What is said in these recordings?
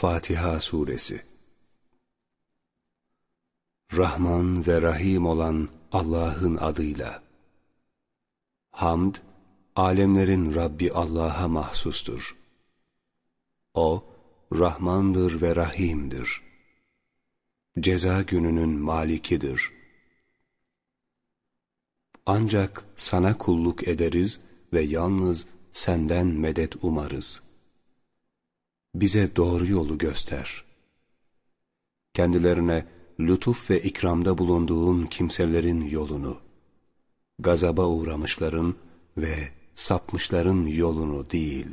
Fatiha Suresi Rahman ve Rahim olan Allah'ın adıyla Hamd, alemlerin Rabbi Allah'a mahsustur. O, Rahmandır ve Rahim'dir. Ceza gününün malikidir. Ancak sana kulluk ederiz ve yalnız senden medet umarız. Bize doğru yolu göster. Kendilerine lütuf ve ikramda bulunduğun kimselerin yolunu, gazaba uğramışların ve sapmışların yolunu değil.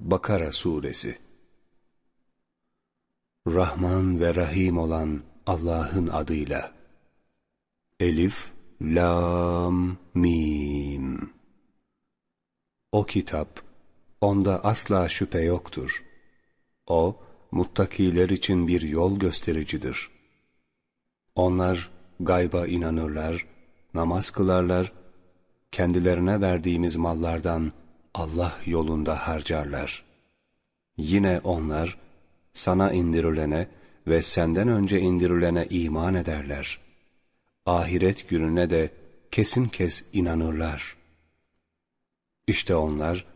Bakara Suresi Rahman ve Rahim olan Allah'ın adıyla Elif, Lam, Mim O kitap, onda asla şüphe yoktur. O, muttakiler için bir yol göstericidir. Onlar gayba inanırlar, namaz kılarlar, kendilerine verdiğimiz mallardan Allah yolunda harcarlar. Yine onlar sana indirilene ve senden önce indirilene iman ederler. Ahiret gününe de kesin kes inanırlar. İşte onlar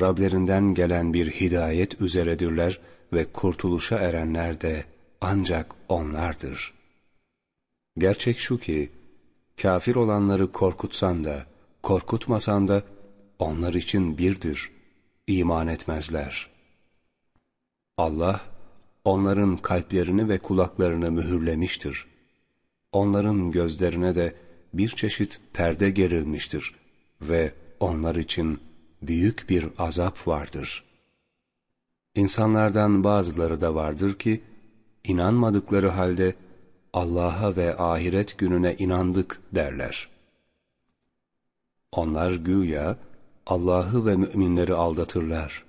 Rablerinden gelen bir hidayet üzeredirler ve kurtuluşa erenler de ancak onlardır. Gerçek şu ki, kafir olanları korkutsan da, korkutmasan da onlar için birdir, iman etmezler. Allah, onların kalplerini ve kulaklarını mühürlemiştir. Onların gözlerine de bir çeşit perde gerilmiştir ve onlar için büyük bir azap vardır. İnsanlardan bazıları da vardır ki, inanmadıkları halde Allah'a ve ahiret gününe inandık derler. Onlar güya Allah'ı ve müminleri aldatırlar.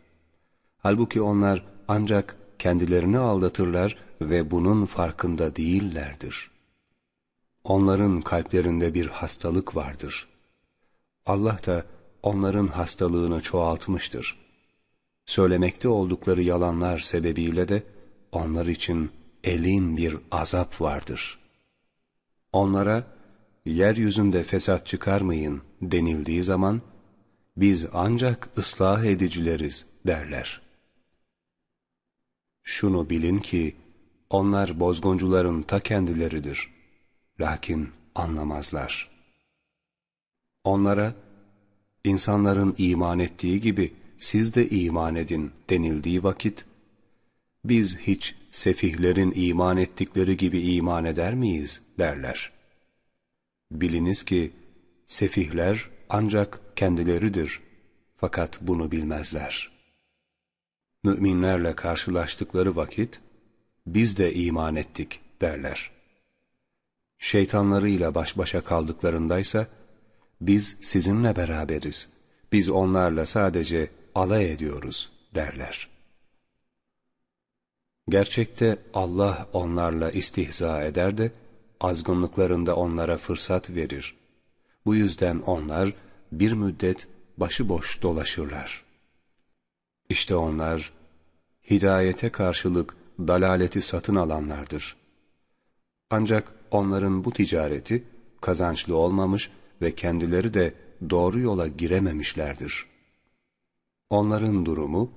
Halbuki onlar ancak kendilerini aldatırlar ve bunun farkında değillerdir. Onların kalplerinde bir hastalık vardır. Allah da onların hastalığını çoğaltmıştır. Söylemekte oldukları yalanlar sebebiyle de onlar için elin bir azap vardır. Onlara, yeryüzünde fesat çıkarmayın denildiği zaman, biz ancak ıslah edicileriz derler. Şunu bilin ki, onlar bozguncuların ta kendileridir. Lakin anlamazlar. Onlara, insanların iman ettiği gibi siz de iman edin denildiği vakit, biz hiç sefihlerin iman ettikleri gibi iman eder miyiz derler. Biliniz ki sefihler ancak kendileridir fakat bunu bilmezler. Müminlerle karşılaştıkları vakit biz de iman ettik derler. Şeytanlarıyla baş başa kaldıklarındaysa biz sizinle beraberiz, biz onlarla sadece alay ediyoruz derler. Gerçekte Allah onlarla istihza eder de azgınlıklarında onlara fırsat verir. Bu yüzden onlar bir müddet başıboş dolaşırlar. İşte onlar hidayete karşılık dalaleti satın alanlardır. Ancak onların bu ticareti kazançlı olmamış ve kendileri de doğru yola girememişlerdir. Onların durumu,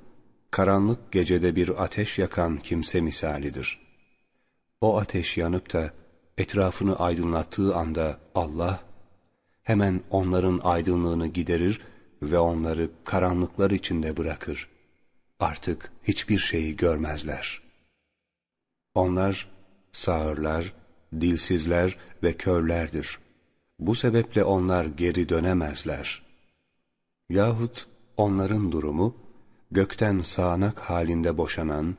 karanlık gecede bir ateş yakan kimse misalidir. O ateş yanıp da etrafını aydınlattığı anda Allah, hemen onların aydınlığını giderir ve onları karanlıklar içinde bırakır. Artık hiçbir şeyi görmezler. Onlar sağırlar, dilsizler ve körlerdir. Bu sebeple onlar geri dönemezler. Yahut onların durumu, gökten sağanak halinde boşanan,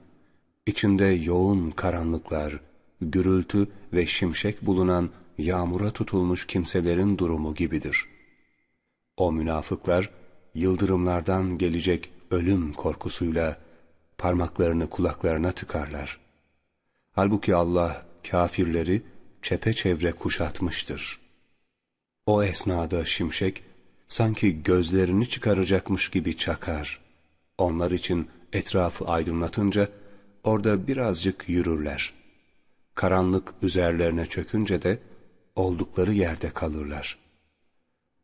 içinde yoğun karanlıklar, gürültü ve şimşek bulunan yağmura tutulmuş kimselerin durumu gibidir. O münafıklar, yıldırımlardan gelecek ölüm korkusuyla parmaklarını kulaklarına tıkarlar. Halbuki Allah kafirleri çepeçevre kuşatmıştır. O esnada şimşek sanki gözlerini çıkaracakmış gibi çakar. Onlar için etrafı aydınlatınca orada birazcık yürürler. Karanlık üzerlerine çökünce de oldukları yerde kalırlar.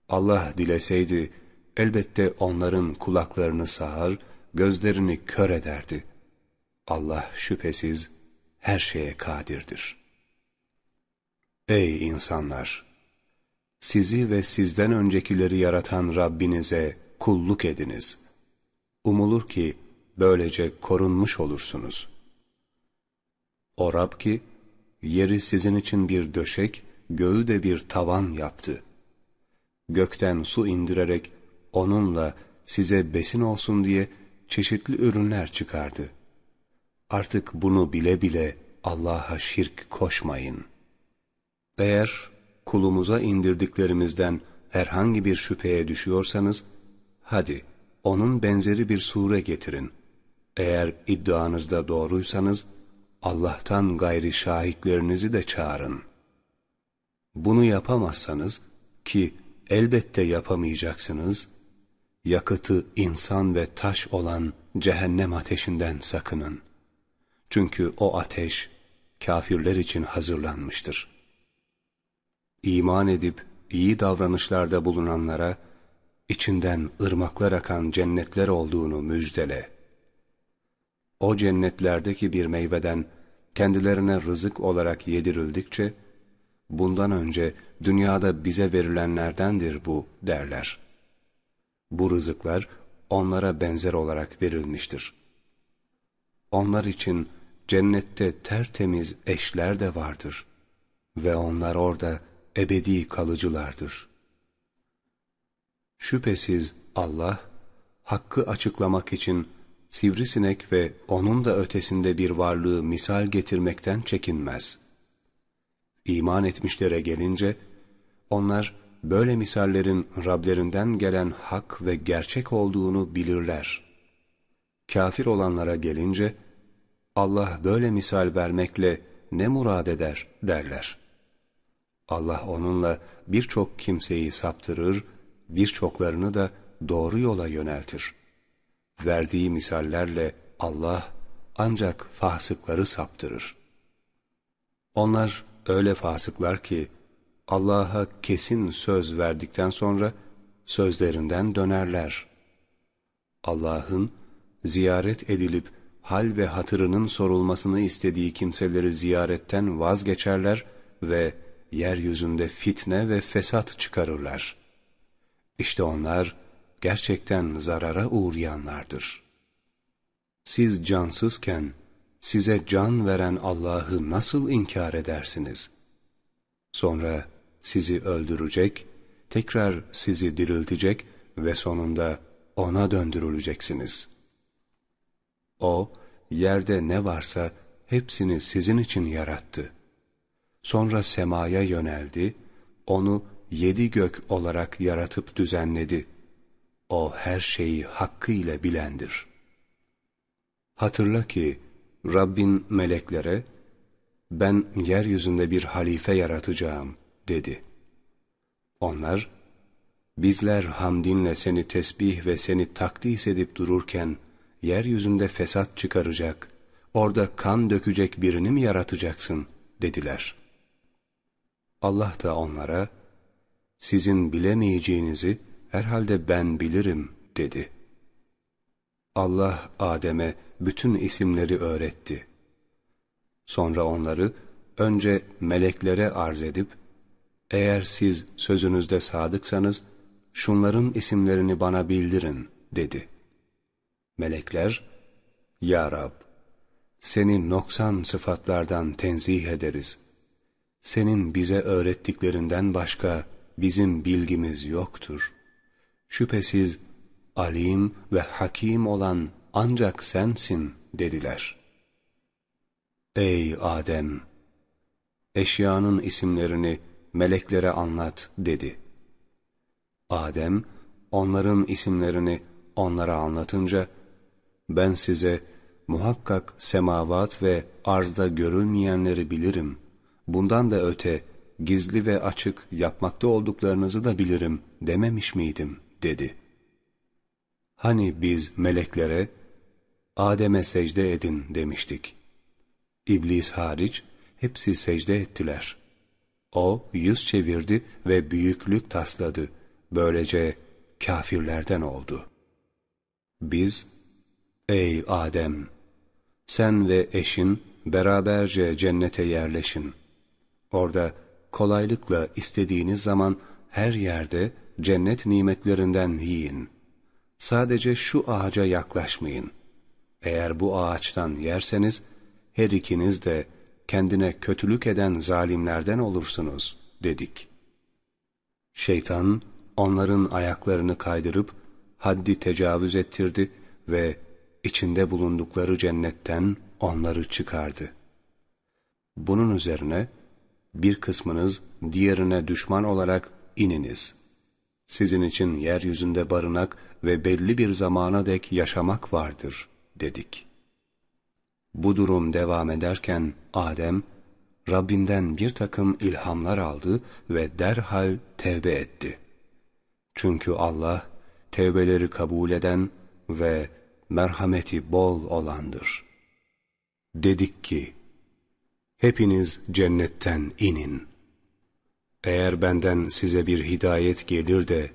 Allah dileseydi elbette onların kulaklarını sağar, gözlerini kör ederdi. Allah şüphesiz her şeye kadirdir. Ey insanlar! Sizi ve sizden öncekileri yaratan Rabbinize kulluk ediniz. Umulur ki böylece korunmuş olursunuz. O Rab ki, yeri sizin için bir döşek, göğü de bir tavan yaptı. Gökten su indirerek onunla size besin olsun diye çeşitli ürünler çıkardı. Artık bunu bile bile Allah'a şirk koşmayın. Eğer kulumuza indirdiklerimizden herhangi bir şüpheye düşüyorsanız, hadi onun benzeri bir sure getirin. Eğer iddianızda doğruysanız, Allah'tan gayri şahitlerinizi de çağırın. Bunu yapamazsanız, ki elbette yapamayacaksınız, yakıtı insan ve taş olan cehennem ateşinden sakının. Çünkü o ateş, kafirler için hazırlanmıştır. İman edip iyi davranışlarda bulunanlara, içinden ırmaklar akan cennetler olduğunu müjdele. O cennetlerdeki bir meyveden kendilerine rızık olarak yedirildikçe, bundan önce dünyada bize verilenlerdendir bu derler. Bu rızıklar onlara benzer olarak verilmiştir. Onlar için cennette tertemiz eşler de vardır ve onlar orada ebedi kalıcılardır. Şüphesiz Allah, hakkı açıklamak için sivrisinek ve onun da ötesinde bir varlığı misal getirmekten çekinmez. İman etmişlere gelince, onlar böyle misallerin Rablerinden gelen hak ve gerçek olduğunu bilirler. Kafir olanlara gelince, Allah böyle misal vermekle ne murad eder derler. Allah onunla birçok kimseyi saptırır, birçoklarını da doğru yola yöneltir. Verdiği misallerle Allah ancak fasıkları saptırır. Onlar öyle fasıklar ki Allah'a kesin söz verdikten sonra sözlerinden dönerler. Allah'ın ziyaret edilip hal ve hatırının sorulmasını istediği kimseleri ziyaretten vazgeçerler ve yeryüzünde fitne ve fesat çıkarırlar. İşte onlar gerçekten zarara uğrayanlardır. Siz cansızken size can veren Allah'ı nasıl inkar edersiniz? Sonra sizi öldürecek, tekrar sizi diriltecek ve sonunda O'na döndürüleceksiniz. O, yerde ne varsa hepsini sizin için yarattı. Sonra semaya yöneldi, onu yedi gök olarak yaratıp düzenledi. O her şeyi hakkıyla bilendir. Hatırla ki Rabbin meleklere, ben yeryüzünde bir halife yaratacağım dedi. Onlar, bizler hamdinle seni tesbih ve seni takdis edip dururken, yeryüzünde fesat çıkaracak, orada kan dökecek birini mi yaratacaksın dediler. Allah da onlara, sizin bilemeyeceğinizi herhalde ben bilirim dedi. Allah Adem'e bütün isimleri öğretti. Sonra onları önce meleklere arz edip, eğer siz sözünüzde sadıksanız, şunların isimlerini bana bildirin, dedi. Melekler, Ya Rab, seni noksan sıfatlardan tenzih ederiz. Senin bize öğrettiklerinden başka bizim bilgimiz yoktur. Şüphesiz alim ve hakim olan ancak sensin dediler. Ey Adem! Eşyanın isimlerini meleklere anlat dedi. Adem, onların isimlerini onlara anlatınca, ben size muhakkak semavat ve arzda görülmeyenleri bilirim. Bundan da öte, gizli ve açık yapmakta olduklarınızı da bilirim dememiş miydim, dedi. Hani biz meleklere, Adem'e secde edin demiştik. İblis hariç hepsi secde ettiler. O yüz çevirdi ve büyüklük tasladı. Böylece kafirlerden oldu. Biz, ey Adem! Sen ve eşin beraberce cennete yerleşin. Orada kolaylıkla istediğiniz zaman her yerde cennet nimetlerinden yiyin. Sadece şu ağaca yaklaşmayın. Eğer bu ağaçtan yerseniz, her ikiniz de kendine kötülük eden zalimlerden olursunuz, dedik. Şeytan, onların ayaklarını kaydırıp, haddi tecavüz ettirdi ve içinde bulundukları cennetten onları çıkardı. Bunun üzerine, bir kısmınız diğerine düşman olarak ininiz. Sizin için yeryüzünde barınak ve belli bir zamana dek yaşamak vardır, dedik. Bu durum devam ederken Adem, Rabbinden bir takım ilhamlar aldı ve derhal tevbe etti. Çünkü Allah, tevbeleri kabul eden ve merhameti bol olandır. Dedik ki, hepiniz cennetten inin. Eğer benden size bir hidayet gelir de,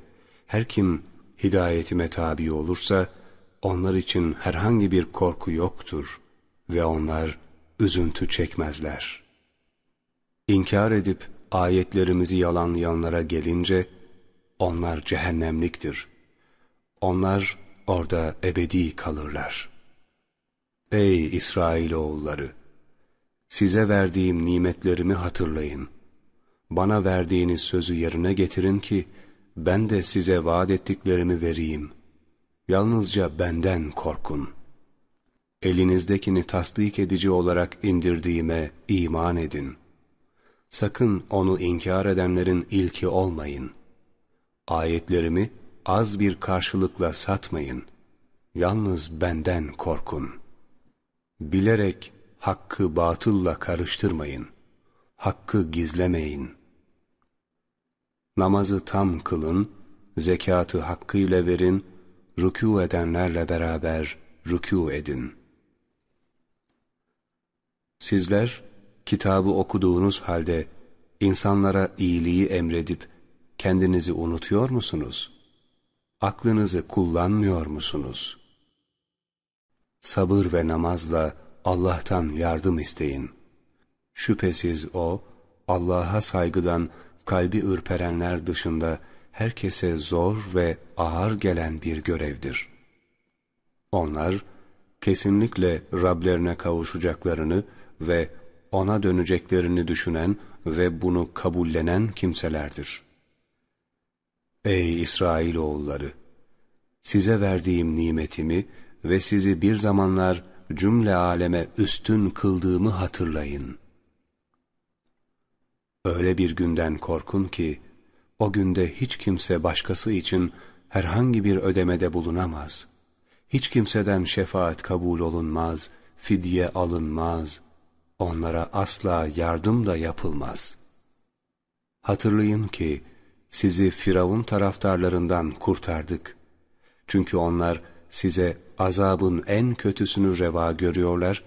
her kim hidayetime tabi olursa, onlar için herhangi bir korku yoktur ve onlar üzüntü çekmezler. İnkar edip ayetlerimizi yalanlayanlara gelince, onlar cehennemliktir. Onlar orada ebedi kalırlar. Ey İsrailoğulları! Size verdiğim nimetlerimi hatırlayın. Bana verdiğiniz sözü yerine getirin ki, ben de size vaat ettiklerimi vereyim. Yalnızca benden korkun. Elinizdekini tasdik edici olarak indirdiğime iman edin. Sakın onu inkar edenlerin ilki olmayın. Ayetlerimi az bir karşılıkla satmayın. Yalnız benden korkun. Bilerek hakkı batılla karıştırmayın. Hakkı gizlemeyin. Namazı tam kılın, zekatı hakkıyla verin, rükû edenlerle beraber rükû edin. Sizler, kitabı okuduğunuz halde insanlara iyiliği emredip kendinizi unutuyor musunuz? Aklınızı kullanmıyor musunuz? Sabır ve namazla Allah'tan yardım isteyin. Şüphesiz O, Allah'a saygıdan kalbi ürperenler dışında herkese zor ve ağır gelen bir görevdir. Onlar, kesinlikle Rablerine kavuşacaklarını ve O'na döneceklerini düşünen ve bunu kabullenen kimselerdir. Ey İsrailoğulları! Size verdiğim nimetimi ve sizi bir zamanlar cümle aleme üstün kıldığımı hatırlayın. Öyle bir günden korkun ki, o günde hiç kimse başkası için herhangi bir ödemede bulunamaz. Hiç kimseden şefaat kabul olunmaz, fidye alınmaz, onlara asla yardım da yapılmaz. Hatırlayın ki, sizi Firavun taraftarlarından kurtardık. Çünkü onlar size azabın en kötüsünü reva görüyorlar,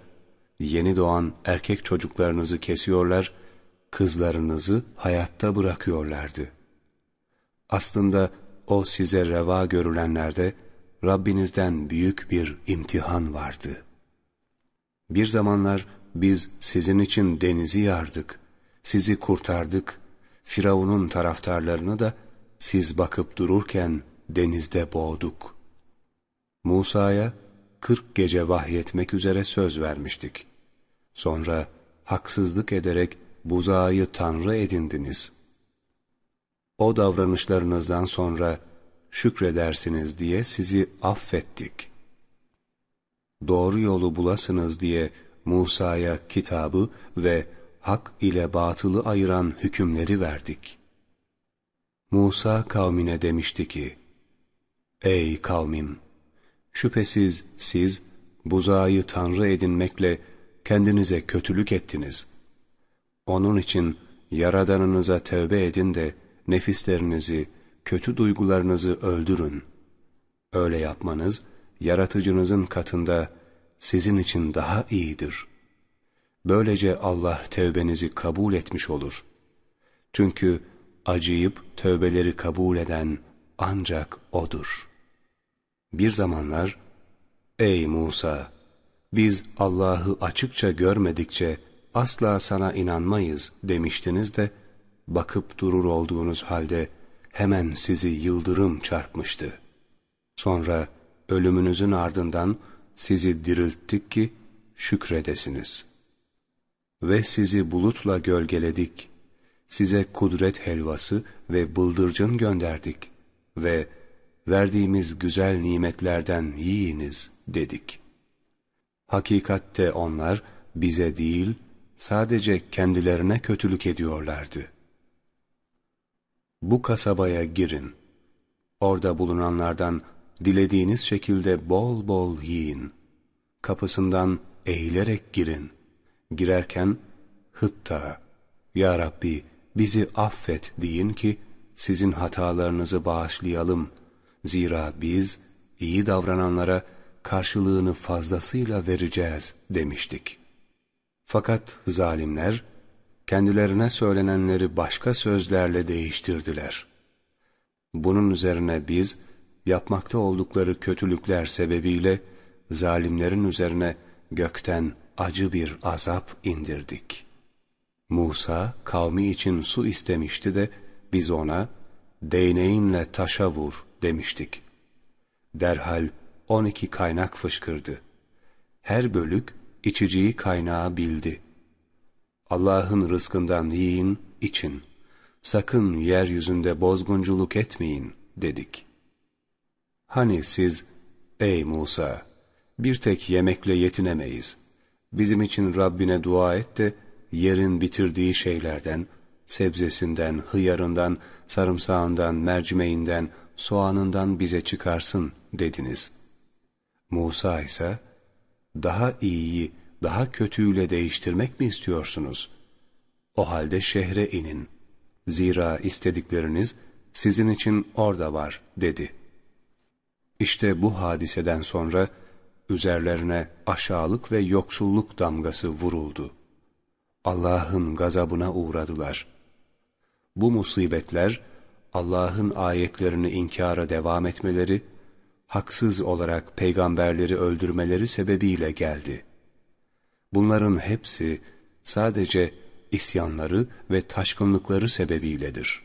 yeni doğan erkek çocuklarınızı kesiyorlar, kızlarınızı hayatta bırakıyorlardı. Aslında o size reva görülenlerde Rabbinizden büyük bir imtihan vardı. Bir zamanlar biz sizin için denizi yardık, sizi kurtardık, Firavun'un taraftarlarını da siz bakıp dururken denizde boğduk. Musa'ya kırk gece vahyetmek üzere söz vermiştik. Sonra haksızlık ederek buzağı tanrı edindiniz. O davranışlarınızdan sonra şükredersiniz diye sizi affettik. Doğru yolu bulasınız diye Musa'ya kitabı ve hak ile batılı ayıran hükümleri verdik. Musa kavmine demişti ki, Ey kavmim! Şüphesiz siz buzağı tanrı edinmekle kendinize kötülük ettiniz. Onun için Yaradanınıza tövbe edin de nefislerinizi, kötü duygularınızı öldürün. Öyle yapmanız, yaratıcınızın katında sizin için daha iyidir. Böylece Allah tevbenizi kabul etmiş olur. Çünkü acıyıp tövbeleri kabul eden ancak O'dur. Bir zamanlar, Ey Musa! Biz Allah'ı açıkça görmedikçe asla sana inanmayız demiştiniz de, bakıp durur olduğunuz halde hemen sizi yıldırım çarpmıştı. Sonra ölümünüzün ardından sizi dirilttik ki şükredesiniz. Ve sizi bulutla gölgeledik, size kudret helvası ve bıldırcın gönderdik ve verdiğimiz güzel nimetlerden yiyiniz dedik. Hakikatte onlar bize değil, sadece kendilerine kötülük ediyorlardı. Bu kasabaya girin. Orada bulunanlardan dilediğiniz şekilde bol bol yiyin. Kapısından eğilerek girin. Girerken hıtta, Ya Rabbi bizi affet deyin ki sizin hatalarınızı bağışlayalım. Zira biz iyi davrananlara karşılığını fazlasıyla vereceğiz demiştik. Fakat zalimler kendilerine söylenenleri başka sözlerle değiştirdiler. Bunun üzerine biz yapmakta oldukları kötülükler sebebiyle zalimlerin üzerine gökten acı bir azap indirdik. Musa kavmi için su istemişti de biz ona değneğinle taşa vur demiştik. Derhal on iki kaynak fışkırdı. Her bölük içeceği kaynağı bildi. Allah'ın rızkından yiyin, için. Sakın yeryüzünde bozgunculuk etmeyin dedik. Hani siz, ey Musa, bir tek yemekle yetinemeyiz. Bizim için Rabbine dua et de yerin bitirdiği şeylerden, sebzesinden, hıyarından, sarımsağından, mercimeğinden, soğanından bize çıkarsın dediniz. Musa ise, daha iyiyi daha kötüyle değiştirmek mi istiyorsunuz? O halde şehre inin. Zira istedikleriniz sizin için orada var dedi. İşte bu hadiseden sonra üzerlerine aşağılık ve yoksulluk damgası vuruldu. Allah'ın gazabına uğradılar. Bu musibetler Allah'ın ayetlerini inkara devam etmeleri, haksız olarak peygamberleri öldürmeleri sebebiyle geldi. Bunların hepsi sadece isyanları ve taşkınlıkları sebebiyledir.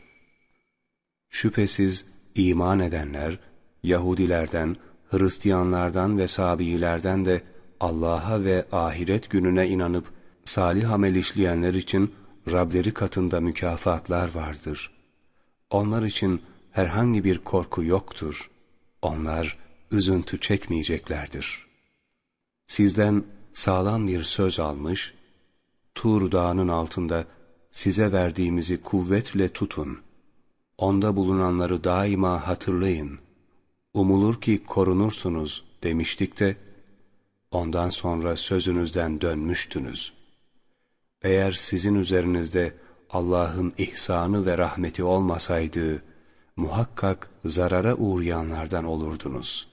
Şüphesiz iman edenler, Yahudilerden, Hristiyanlardan ve Sabiilerden de Allah'a ve ahiret gününe inanıp salih amel işleyenler için Rableri katında mükafatlar vardır. Onlar için herhangi bir korku yoktur. Onlar üzüntü çekmeyeceklerdir. Sizden sağlam bir söz almış, Tur dağının altında size verdiğimizi kuvvetle tutun. Onda bulunanları daima hatırlayın. Umulur ki korunursunuz demiştik de, ondan sonra sözünüzden dönmüştünüz. Eğer sizin üzerinizde Allah'ın ihsanı ve rahmeti olmasaydı, muhakkak zarara uğrayanlardan olurdunuz.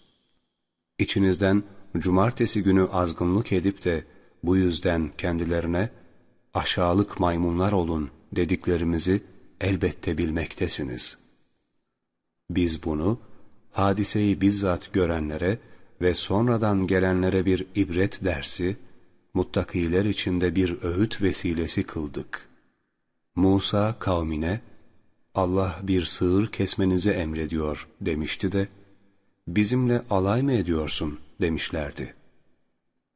İçinizden cumartesi günü azgınlık edip de bu yüzden kendilerine aşağılık maymunlar olun dediklerimizi elbette bilmektesiniz. Biz bunu hadiseyi bizzat görenlere ve sonradan gelenlere bir ibret dersi, muttakiler içinde bir öğüt vesilesi kıldık. Musa kavmine, Allah bir sığır kesmenizi emrediyor demişti de, bizimle alay mı ediyorsun demişlerdi.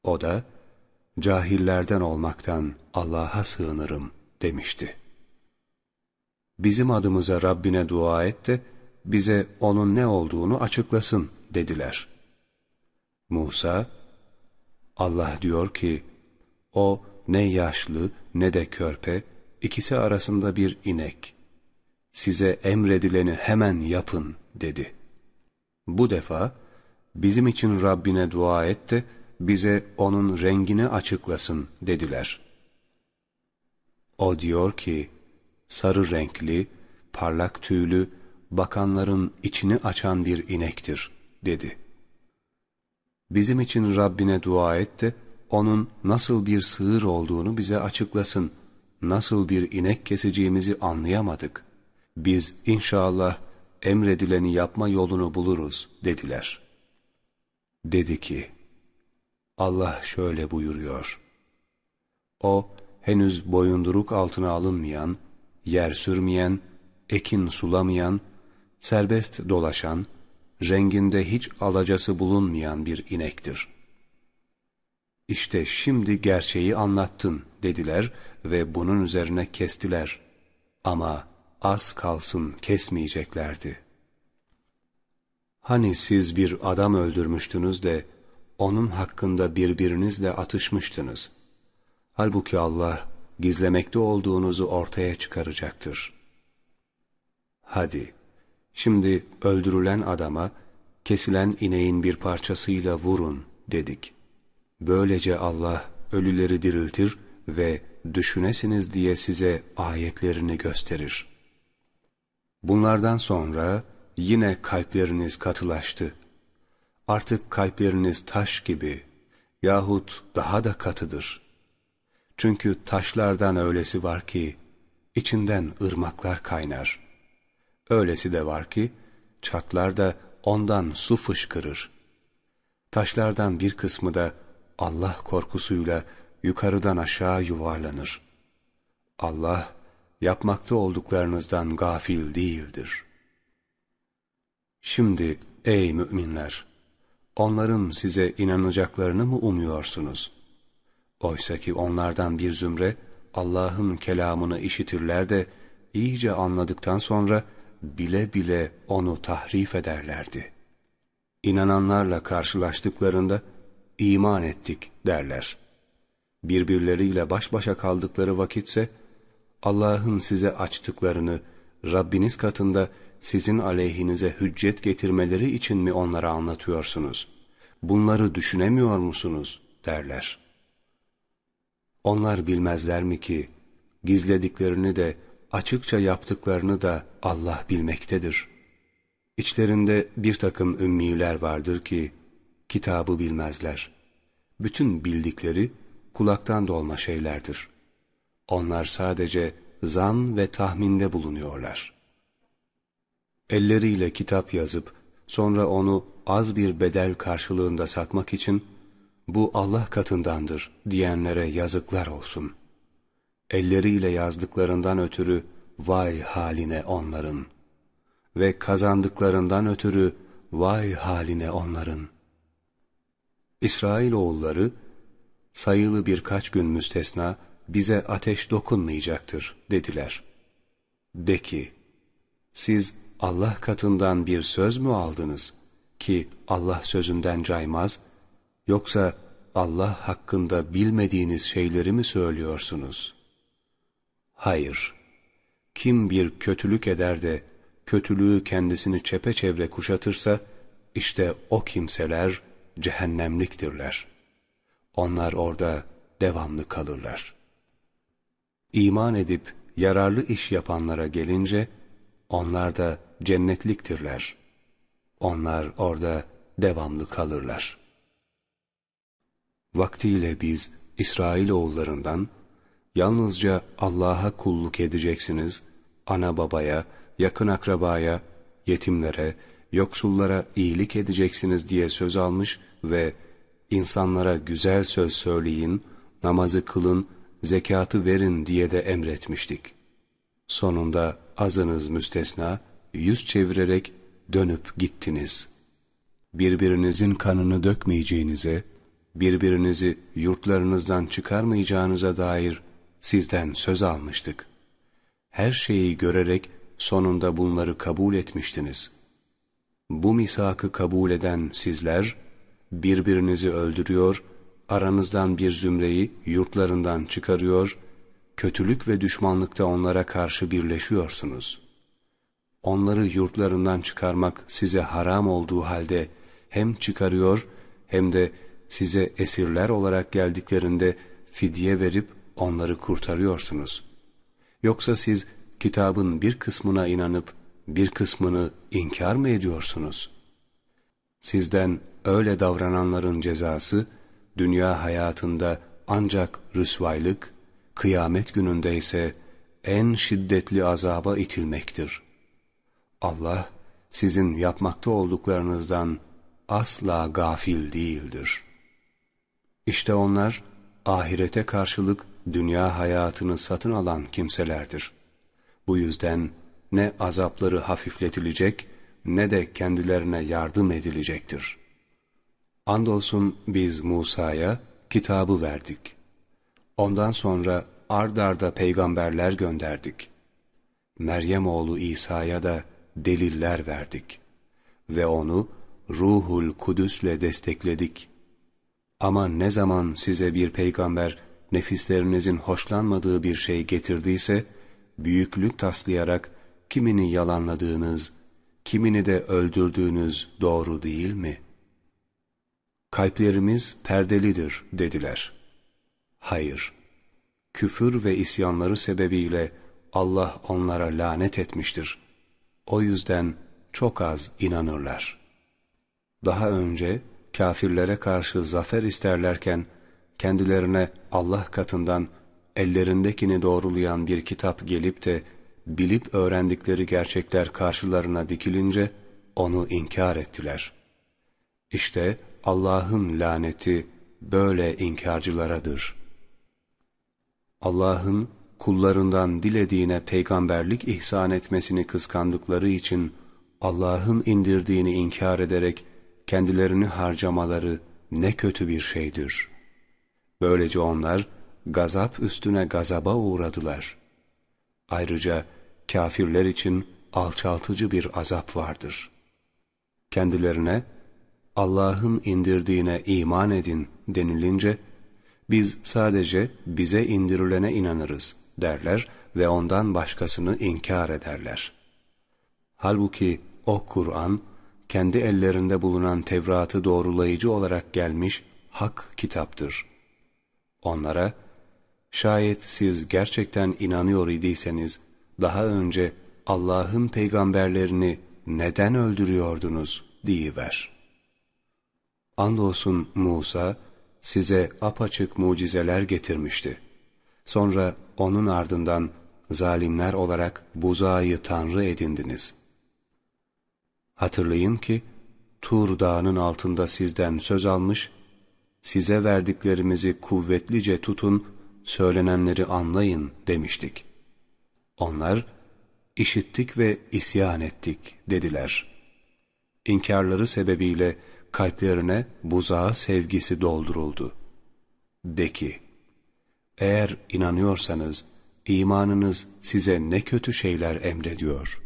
O da, cahillerden olmaktan Allah'a sığınırım demişti. Bizim adımıza Rabbine dua et de, bize onun ne olduğunu açıklasın dediler. Musa, Allah diyor ki, o ne yaşlı ne de körpe, ikisi arasında bir inek. Size emredileni hemen yapın dedi. Bu defa, bizim için Rabbine dua et de bize onun rengini açıklasın dediler. O diyor ki, sarı renkli, parlak tüylü, bakanların içini açan bir inektir dedi. Bizim için Rabbine dua et de onun nasıl bir sığır olduğunu bize açıklasın. Nasıl bir inek keseceğimizi anlayamadık. Biz inşallah emredileni yapma yolunu buluruz dediler. Dedi ki, Allah şöyle buyuruyor. O, henüz boyunduruk altına alınmayan, yer sürmeyen, ekin sulamayan, serbest dolaşan, renginde hiç alacası bulunmayan bir inektir. İşte şimdi gerçeği anlattın dediler ve bunun üzerine kestiler. Ama az kalsın kesmeyeceklerdi. Hani siz bir adam öldürmüştünüz de onun hakkında birbirinizle atışmıştınız. Halbuki Allah gizlemekte olduğunuzu ortaya çıkaracaktır. Hadi, şimdi öldürülen adama kesilen ineğin bir parçasıyla vurun dedik. Böylece Allah ölüleri diriltir ve düşünesiniz diye size ayetlerini gösterir. Bunlardan sonra yine kalpleriniz katılaştı. Artık kalpleriniz taş gibi yahut daha da katıdır. Çünkü taşlardan öylesi var ki içinden ırmaklar kaynar. Öylesi de var ki çatlar da ondan su fışkırır. Taşlardan bir kısmı da Allah korkusuyla yukarıdan aşağı yuvarlanır. Allah yapmakta olduklarınızdan gafil değildir. Şimdi ey müminler! Onların size inanacaklarını mı umuyorsunuz? Oysa ki onlardan bir zümre Allah'ın kelamını işitirler de iyice anladıktan sonra bile bile onu tahrif ederlerdi. İnananlarla karşılaştıklarında iman ettik derler. Birbirleriyle baş başa kaldıkları vakitse Allah'ın size açtıklarını Rabbiniz katında sizin aleyhinize hüccet getirmeleri için mi onlara anlatıyorsunuz? Bunları düşünemiyor musunuz? derler. Onlar bilmezler mi ki gizlediklerini de açıkça yaptıklarını da Allah bilmektedir. İçlerinde bir takım ümmiler vardır ki kitabı bilmezler. Bütün bildikleri kulaktan dolma şeylerdir. Onlar sadece zan ve tahminde bulunuyorlar. Elleriyle kitap yazıp sonra onu az bir bedel karşılığında satmak için bu Allah katındandır diyenlere yazıklar olsun. Elleriyle yazdıklarından ötürü vay haline onların ve kazandıklarından ötürü vay haline onların. İsrailoğulları sayılı birkaç gün müstesna bize ateş dokunmayacaktır dediler. De ki, siz Allah katından bir söz mü aldınız ki Allah sözünden caymaz, yoksa Allah hakkında bilmediğiniz şeyleri mi söylüyorsunuz? Hayır, kim bir kötülük eder de kötülüğü kendisini çepeçevre kuşatırsa, işte o kimseler cehennemliktirler. Onlar orada devamlı kalırlar. İman edip yararlı iş yapanlara gelince, onlar da cennetliktirler. Onlar orada devamlı kalırlar. Vaktiyle biz İsrailoğullarından yalnızca Allah'a kulluk edeceksiniz, ana babaya, yakın akrabaya, yetimlere, yoksullara iyilik edeceksiniz diye söz almış ve insanlara güzel söz söyleyin, namazı kılın, zekatı verin diye de emretmiştik. Sonunda azınız müstesna, yüz çevirerek dönüp gittiniz. Birbirinizin kanını dökmeyeceğinize, birbirinizi yurtlarınızdan çıkarmayacağınıza dair sizden söz almıştık. Her şeyi görerek sonunda bunları kabul etmiştiniz. Bu misakı kabul eden sizler, birbirinizi öldürüyor, aranızdan bir zümreyi yurtlarından çıkarıyor, kötülük ve düşmanlıkta onlara karşı birleşiyorsunuz. Onları yurtlarından çıkarmak size haram olduğu halde hem çıkarıyor hem de size esirler olarak geldiklerinde fidye verip onları kurtarıyorsunuz. Yoksa siz kitabın bir kısmına inanıp bir kısmını inkar mı ediyorsunuz? Sizden öyle davrananların cezası, dünya hayatında ancak rüsvaylık, kıyamet gününde ise en şiddetli azaba itilmektir. Allah, sizin yapmakta olduklarınızdan asla gafil değildir. İşte onlar, ahirete karşılık dünya hayatını satın alan kimselerdir. Bu yüzden ne azapları hafifletilecek ne de kendilerine yardım edilecektir. Andolsun biz Musa'ya kitabı verdik. Ondan sonra ard arda peygamberler gönderdik. Meryem oğlu İsa'ya da deliller verdik. Ve onu Ruhul Kudüs'le destekledik. Ama ne zaman size bir peygamber nefislerinizin hoşlanmadığı bir şey getirdiyse, büyüklük taslayarak kimini yalanladığınız, kimini de öldürdüğünüz doğru değil mi? Kalplerimiz perdelidir dediler. Hayır, küfür ve isyanları sebebiyle Allah onlara lanet etmiştir. O yüzden çok az inanırlar. Daha önce kafirlere karşı zafer isterlerken kendilerine Allah katından ellerindekini doğrulayan bir kitap gelip de bilip öğrendikleri gerçekler karşılarına dikilince onu inkar ettiler. İşte Allah'ın laneti böyle inkarcılaradır. Allah'ın kullarından dilediğine peygamberlik ihsan etmesini kıskandıkları için Allah'ın indirdiğini inkar ederek kendilerini harcamaları ne kötü bir şeydir. Böylece onlar gazap üstüne gazaba uğradılar. Ayrıca kafirler için alçaltıcı bir azap vardır. Kendilerine Allah'ın indirdiğine iman edin denilince biz sadece bize indirilene inanırız derler ve ondan başkasını inkar ederler. Halbuki o Kur'an kendi ellerinde bulunan Tevrat'ı doğrulayıcı olarak gelmiş hak kitaptır. Onlara şayet siz gerçekten inanıyor idiyseniz daha önce Allah'ın peygamberlerini neden öldürüyordunuz deyiver. Andolsun Musa size apaçık mucizeler getirmişti. Sonra onun ardından zalimler olarak buzağı tanrı edindiniz. Hatırlayın ki Tur dağının altında sizden söz almış, size verdiklerimizi kuvvetlice tutun, söylenenleri anlayın demiştik. Onlar, işittik ve isyan ettik dediler. İnkarları sebebiyle kalplerine buzağı sevgisi dolduruldu. De ki, eğer inanıyorsanız, imanınız size ne kötü şeyler emrediyor.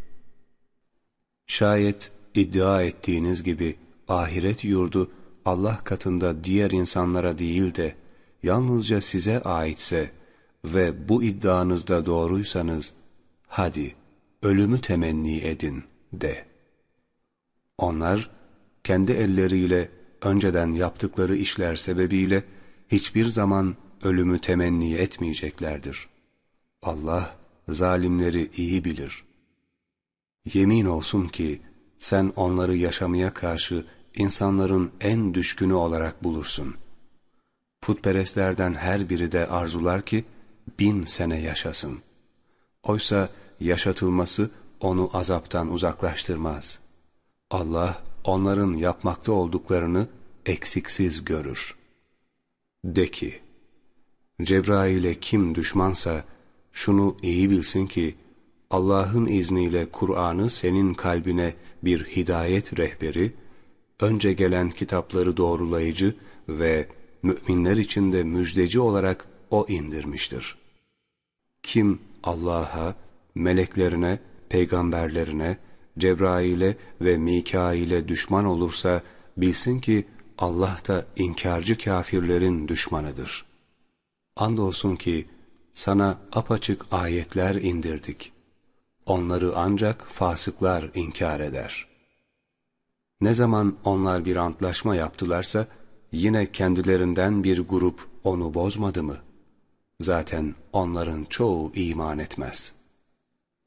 Şayet iddia ettiğiniz gibi ahiret yurdu Allah katında diğer insanlara değil de yalnızca size aitse ve bu iddianızda doğruysanız, hadi ölümü temenni edin de. Onlar kendi elleriyle önceden yaptıkları işler sebebiyle hiçbir zaman ölümü temenni etmeyeceklerdir. Allah zalimleri iyi bilir. Yemin olsun ki sen onları yaşamaya karşı insanların en düşkünü olarak bulursun. Putperestlerden her biri de arzular ki bin sene yaşasın. Oysa yaşatılması onu azaptan uzaklaştırmaz. Allah onların yapmakta olduklarını eksiksiz görür. De ki, Cebrail'e kim düşmansa şunu iyi bilsin ki Allah'ın izniyle Kur'an'ı senin kalbine bir hidayet rehberi, önce gelen kitapları doğrulayıcı ve müminler için de müjdeci olarak O indirmiştir. Kim Allah'a, meleklerine, peygamberlerine, Cebrail'e ve Mikail'e düşman olursa bilsin ki Allah da inkarcı kafirlerin düşmanıdır. Andolsun ki sana apaçık ayetler indirdik. Onları ancak fasıklar inkar eder. Ne zaman onlar bir antlaşma yaptılarsa yine kendilerinden bir grup onu bozmadı mı? Zaten onların çoğu iman etmez.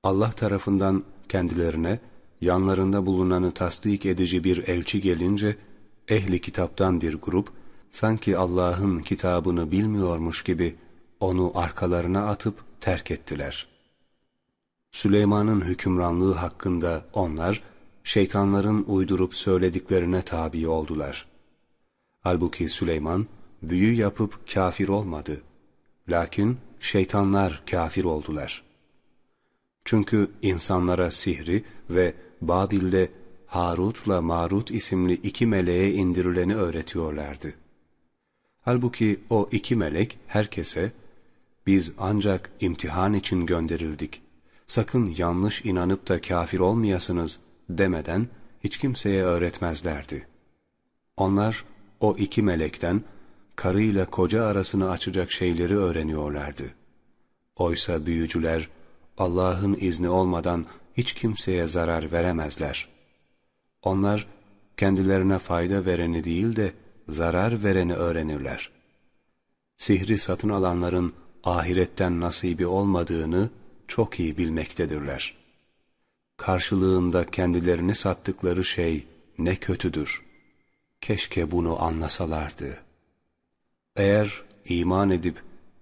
Allah tarafından kendilerine yanlarında bulunanı tasdik edici bir elçi gelince ehli kitaptan bir grup, sanki Allah'ın kitabını bilmiyormuş gibi onu arkalarına atıp terk ettiler. Süleyman'ın hükümranlığı hakkında onlar, şeytanların uydurup söylediklerine tabi oldular. Halbuki Süleyman, büyü yapıp kafir olmadı. Lakin şeytanlar kafir oldular. Çünkü insanlara sihri ve Babil'de Harut'la Marut isimli iki meleğe indirileni öğretiyorlardı. Halbuki o iki melek herkese, biz ancak imtihan için gönderildik, sakın yanlış inanıp da kafir olmayasınız demeden hiç kimseye öğretmezlerdi. Onlar o iki melekten karıyla koca arasını açacak şeyleri öğreniyorlardı. Oysa büyücüler Allah'ın izni olmadan hiç kimseye zarar veremezler. Onlar kendilerine fayda vereni değil de zarar vereni öğrenirler. Sihri satın alanların ahiretten nasibi olmadığını çok iyi bilmektedirler. Karşılığında kendilerini sattıkları şey ne kötüdür. Keşke bunu anlasalardı. Eğer iman edip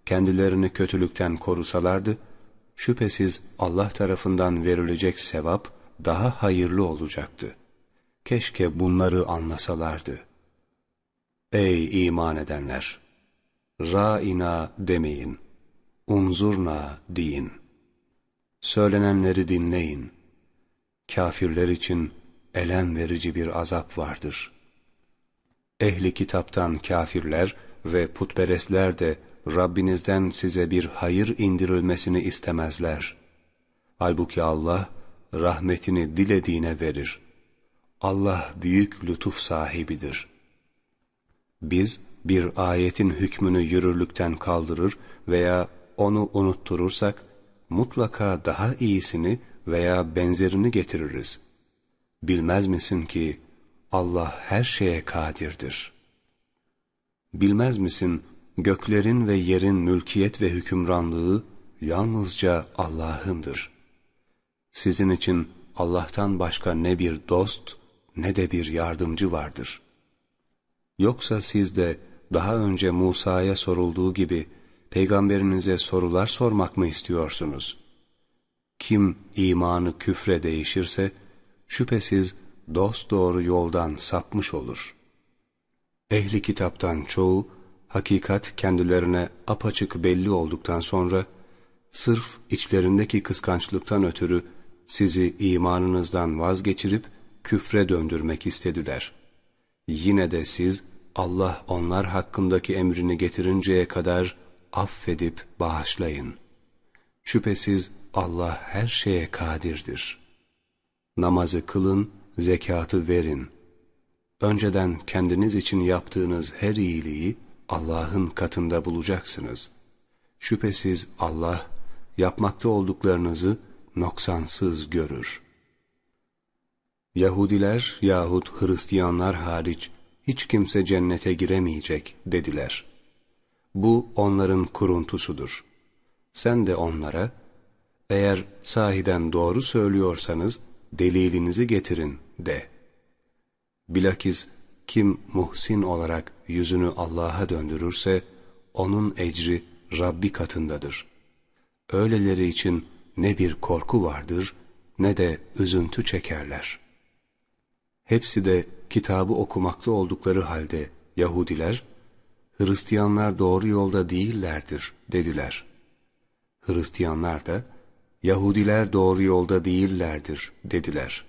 kendilerini kötülükten korusalardı, şüphesiz Allah tarafından verilecek sevap daha hayırlı olacaktı. Keşke bunları anlasalardı. Ey iman edenler! Ra'ina demeyin, unzurna deyin. Söylenenleri dinleyin. Kafirler için elem verici bir azap vardır. Ehli kitaptan kafirler ve putperestler de Rabbinizden size bir hayır indirilmesini istemezler. Halbuki Allah rahmetini dilediğine verir. Allah büyük lütuf sahibidir. Biz bir ayetin hükmünü yürürlükten kaldırır veya onu unutturursak mutlaka daha iyisini veya benzerini getiririz. Bilmez misin ki Allah her şeye kadirdir. Bilmez misin göklerin ve yerin mülkiyet ve hükümranlığı yalnızca Allah'ındır. Sizin için Allah'tan başka ne bir dost ne de bir yardımcı vardır. Yoksa siz de daha önce Musa'ya sorulduğu gibi peygamberinize sorular sormak mı istiyorsunuz? Kim imanı küfre değişirse şüphesiz dost doğru yoldan sapmış olur. Ehli kitaptan çoğu hakikat kendilerine apaçık belli olduktan sonra sırf içlerindeki kıskançlıktan ötürü sizi imanınızdan vazgeçirip küfre döndürmek istediler. Yine de siz Allah onlar hakkındaki emrini getirinceye kadar affedip bağışlayın. Şüphesiz Allah her şeye kadirdir. Namazı kılın, zekatı verin. Önceden kendiniz için yaptığınız her iyiliği Allah'ın katında bulacaksınız. Şüphesiz Allah yapmakta olduklarınızı noksansız görür. Yahudiler yahut Hristiyanlar hariç hiç kimse cennete giremeyecek dediler. Bu onların kuruntusudur. Sen de onlara, eğer sahiden doğru söylüyorsanız delilinizi getirin de. Bilakis kim muhsin olarak yüzünü Allah'a döndürürse, onun ecri Rabbi katındadır. Öyleleri için ne bir korku vardır, ne de üzüntü çekerler. Hepsi de kitabı okumakta oldukları halde Yahudiler, Hristiyanlar doğru yolda değillerdir dediler. Hristiyanlar da, Yahudiler doğru yolda değillerdir dediler.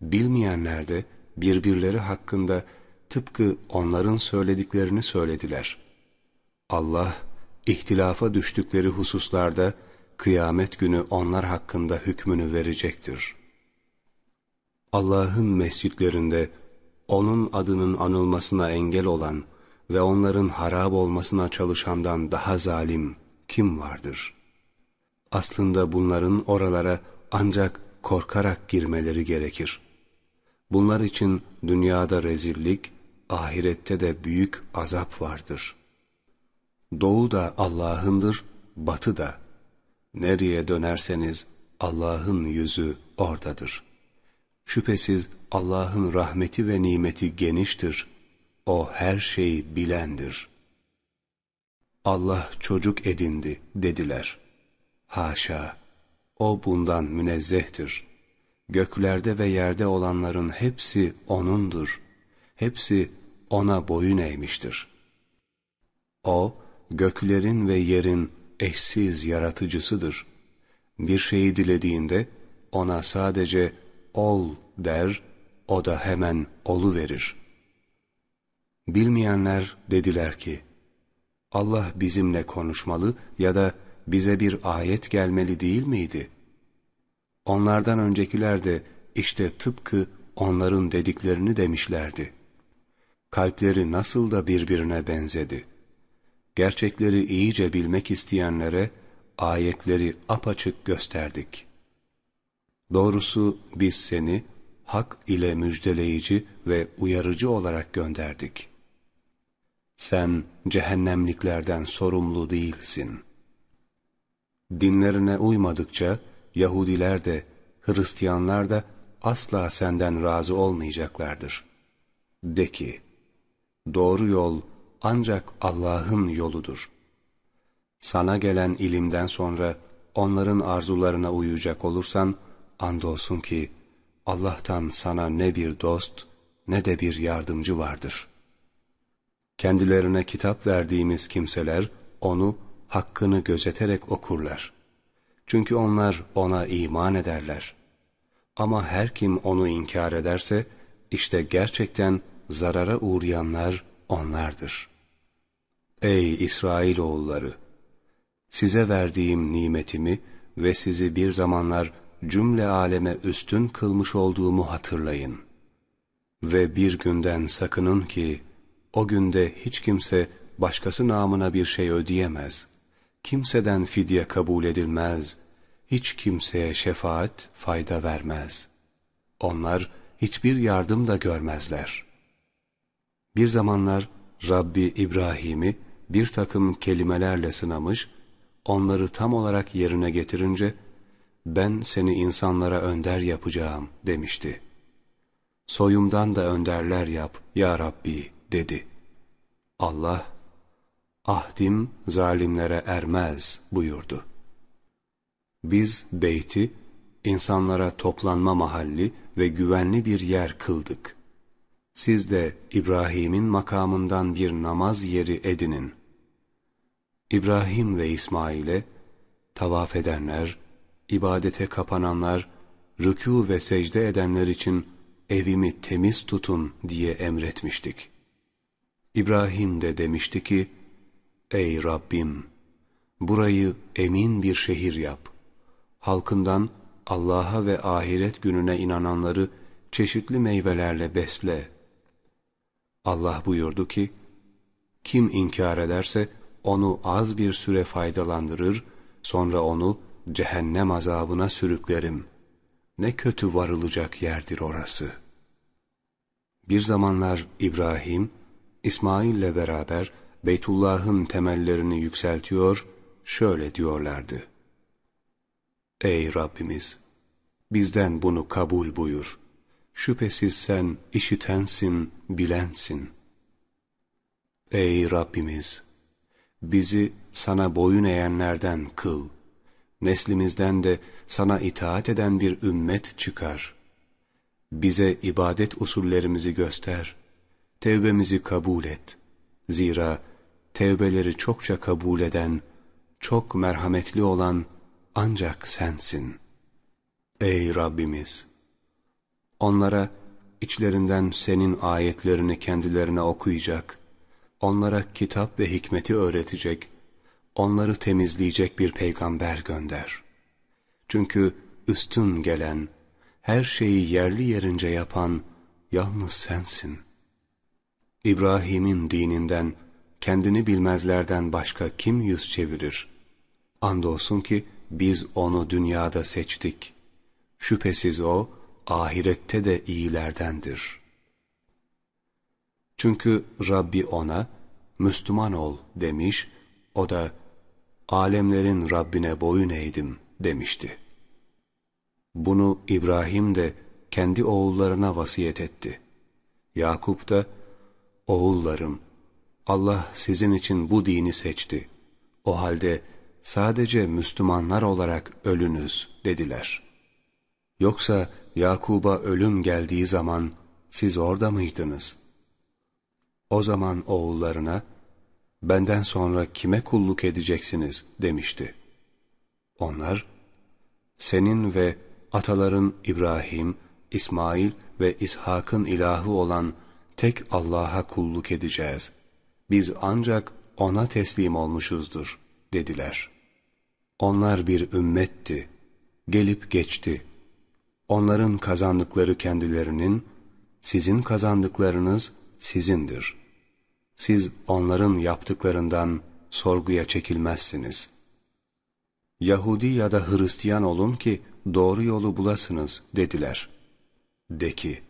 Bilmeyenler de birbirleri hakkında tıpkı onların söylediklerini söylediler. Allah, ihtilafa düştükleri hususlarda kıyamet günü onlar hakkında hükmünü verecektir. Allah'ın mescitlerinde O'nun adının anılmasına engel olan ve onların harap olmasına çalışandan daha zalim kim vardır? Aslında bunların oralara ancak korkarak girmeleri gerekir. Bunlar için dünyada rezillik, ahirette de büyük azap vardır. Doğu da Allah'ındır, batı da. Nereye dönerseniz Allah'ın yüzü oradadır. Şüphesiz Allah'ın rahmeti ve nimeti geniştir. O her şeyi bilendir. Allah çocuk edindi dediler. Haşa! O bundan münezzehtir. Göklerde ve yerde olanların hepsi O'nundur. Hepsi O'na boyun eğmiştir. O, göklerin ve yerin eşsiz yaratıcısıdır. Bir şeyi dilediğinde ona sadece ol der, o da hemen olu verir. Bilmeyenler dediler ki, Allah bizimle konuşmalı ya da bize bir ayet gelmeli değil miydi? Onlardan öncekiler de işte tıpkı onların dediklerini demişlerdi. Kalpleri nasıl da birbirine benzedi. Gerçekleri iyice bilmek isteyenlere ayetleri apaçık gösterdik. Doğrusu biz seni hak ile müjdeleyici ve uyarıcı olarak gönderdik. Sen cehennemliklerden sorumlu değilsin. Dinlerine uymadıkça Yahudiler de Hristiyanlar da asla senden razı olmayacaklardır. De ki, doğru yol ancak Allah'ın yoludur. Sana gelen ilimden sonra onların arzularına uyacak olursan, andolsun ki Allah'tan sana ne bir dost ne de bir yardımcı vardır. Kendilerine kitap verdiğimiz kimseler onu hakkını gözeterek okurlar. Çünkü onlar ona iman ederler. Ama her kim onu inkar ederse işte gerçekten zarara uğrayanlar onlardır. Ey İsrailoğulları! Size verdiğim nimetimi ve sizi bir zamanlar cümle aleme üstün kılmış olduğumu hatırlayın. Ve bir günden sakının ki, o günde hiç kimse başkası namına bir şey ödeyemez. Kimseden fidye kabul edilmez. Hiç kimseye şefaat fayda vermez. Onlar hiçbir yardım da görmezler. Bir zamanlar Rabbi İbrahim'i bir takım kelimelerle sınamış, onları tam olarak yerine getirince, ben seni insanlara önder yapacağım demişti. Soyumdan da önderler yap ya Rabbi dedi. Allah, ahdim zalimlere ermez buyurdu. Biz beyti, insanlara toplanma mahalli ve güvenli bir yer kıldık. Siz de İbrahim'in makamından bir namaz yeri edinin. İbrahim ve İsmail'e tavaf edenler, ibadete kapananlar, rükû ve secde edenler için evimi temiz tutun diye emretmiştik. İbrahim de demişti ki, Ey Rabbim! Burayı emin bir şehir yap. Halkından Allah'a ve ahiret gününe inananları çeşitli meyvelerle besle. Allah buyurdu ki, kim inkar ederse onu az bir süre faydalandırır, sonra onu cehennem azabına sürüklerim. Ne kötü varılacak yerdir orası. Bir zamanlar İbrahim, İsmail ile beraber Beytullah'ın temellerini yükseltiyor, şöyle diyorlardı. Ey Rabbimiz! Bizden bunu kabul buyur. Şüphesiz sen işitensin, bilensin. Ey Rabbimiz! Bizi sana boyun eğenlerden kıl neslimizden de sana itaat eden bir ümmet çıkar. Bize ibadet usullerimizi göster, tevbemizi kabul et. Zira tevbeleri çokça kabul eden, çok merhametli olan ancak sensin. Ey Rabbimiz! Onlara içlerinden senin ayetlerini kendilerine okuyacak, onlara kitap ve hikmeti öğretecek, onları temizleyecek bir peygamber gönder. Çünkü üstün gelen, her şeyi yerli yerince yapan yalnız sensin. İbrahim'in dininden, kendini bilmezlerden başka kim yüz çevirir? Andolsun ki biz onu dünyada seçtik. Şüphesiz o, ahirette de iyilerdendir. Çünkü Rabbi ona, Müslüman ol demiş, o da, alemlerin Rabbine boyun eğdim demişti. Bunu İbrahim de kendi oğullarına vasiyet etti. Yakup da, oğullarım, Allah sizin için bu dini seçti. O halde sadece Müslümanlar olarak ölünüz dediler. Yoksa Yakub'a ölüm geldiği zaman siz orada mıydınız? O zaman oğullarına, benden sonra kime kulluk edeceksiniz demişti. Onlar, senin ve ataların İbrahim, İsmail ve İshak'ın ilahı olan tek Allah'a kulluk edeceğiz. Biz ancak O'na teslim olmuşuzdur, dediler. Onlar bir ümmetti, gelip geçti. Onların kazandıkları kendilerinin, sizin kazandıklarınız sizindir. Siz onların yaptıklarından sorguya çekilmezsiniz. Yahudi ya da Hristiyan olun ki doğru yolu bulasınız dediler. De ki,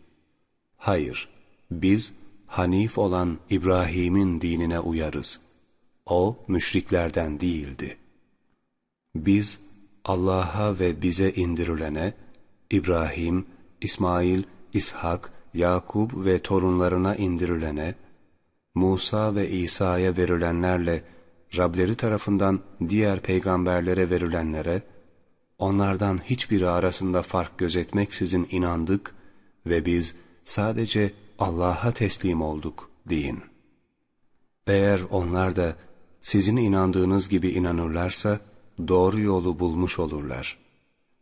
hayır, biz Hanif olan İbrahim'in dinine uyarız. O müşriklerden değildi. Biz Allah'a ve bize indirilene, İbrahim, İsmail, İshak, Yakub ve torunlarına indirilene, Musa ve İsa'ya verilenlerle Rableri tarafından diğer peygamberlere verilenlere, onlardan hiçbiri arasında fark gözetmeksizin inandık ve biz sadece Allah'a teslim olduk deyin. Eğer onlar da sizin inandığınız gibi inanırlarsa doğru yolu bulmuş olurlar.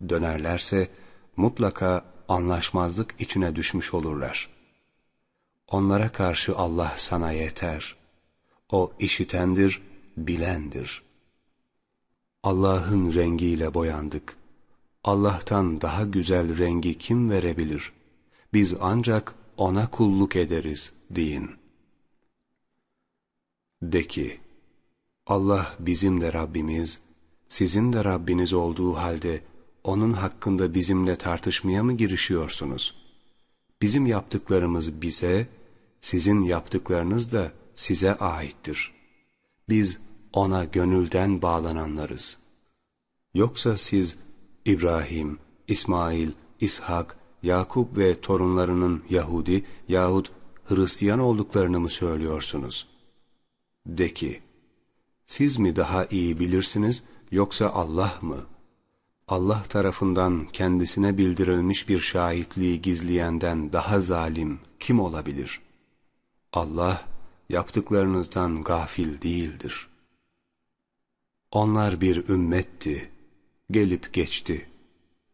Dönerlerse mutlaka anlaşmazlık içine düşmüş olurlar. Onlara karşı Allah sana yeter. O işitendir, bilendir. Allah'ın rengiyle boyandık. Allah'tan daha güzel rengi kim verebilir? Biz ancak ona kulluk ederiz deyin. De ki, Allah bizim de Rabbimiz, sizin de Rabbiniz olduğu halde onun hakkında bizimle tartışmaya mı girişiyorsunuz? Bizim yaptıklarımız bize, sizin yaptıklarınız da size aittir. Biz ona gönülden bağlananlarız. Yoksa siz İbrahim, İsmail, İshak, Yakup ve torunlarının Yahudi yahut Hristiyan olduklarını mı söylüyorsunuz? De ki, siz mi daha iyi bilirsiniz yoksa Allah mı? Allah tarafından kendisine bildirilmiş bir şahitliği gizleyenden daha zalim kim olabilir? Allah yaptıklarınızdan gafil değildir. Onlar bir ümmetti, gelip geçti.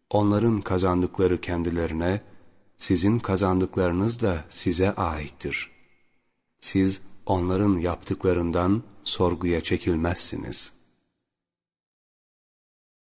Onların kazandıkları kendilerine, sizin kazandıklarınız da size aittir. Siz onların yaptıklarından sorguya çekilmezsiniz.''